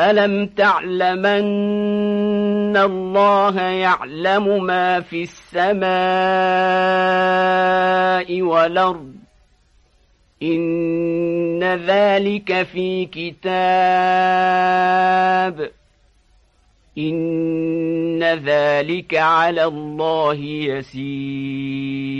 ألم تعلمن الله يعلم ما في السماء والأرض؟ إن ذلك في كتاب. إن ذلك على الله يسير.